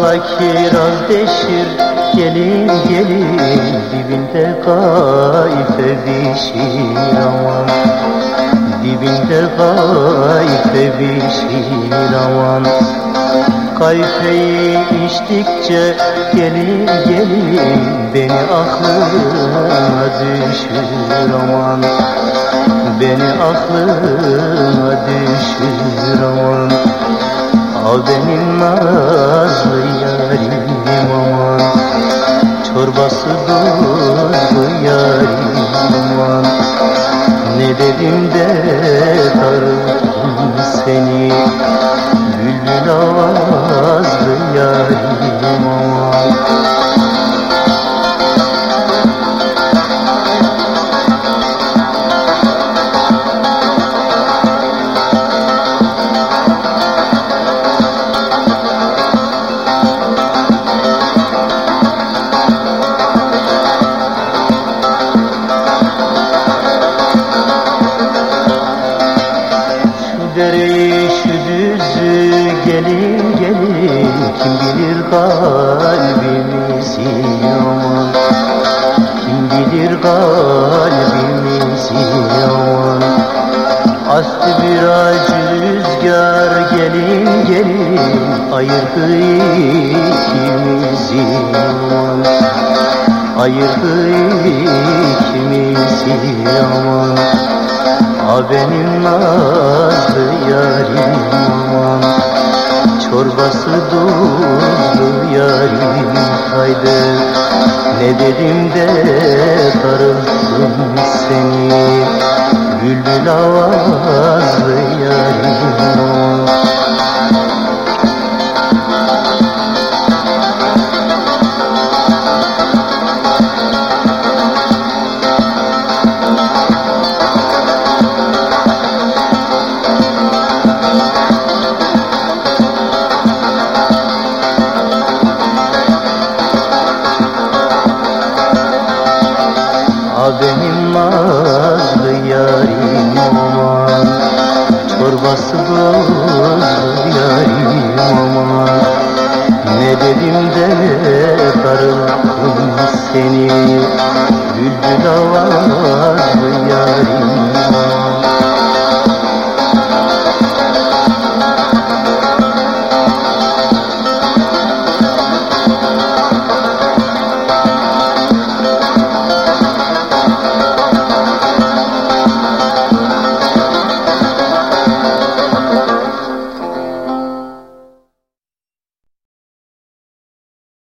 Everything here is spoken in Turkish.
kiraz deşir Gelin gelin dibinde kayfe bişir aman. Dibinde kayfe bişir aman. Kayfeyi içtikçe gelin gelin Beni aklına düşür aman. Beni aklına düşür aman Al benim nazlı yarim aman Çorbası tuzlu yarim aman Ne dedim de darıldım bilir kalbimizi aman Kim bilir kalbimizi aman Astı bir acı rüzgar gelin gelin Ayırdı ikimizi aman Ayırdı ikimizi aman A benim nazlı yarim aman Çorbası tuzlu yarim haydi. Ne dedim de darıldım seni. Bülbül avazlı Ha benim nazlı yarim aman. Çorbası bozlu yarim aman. Ne dedim de karılattım seni. Bülbül avazlı yarim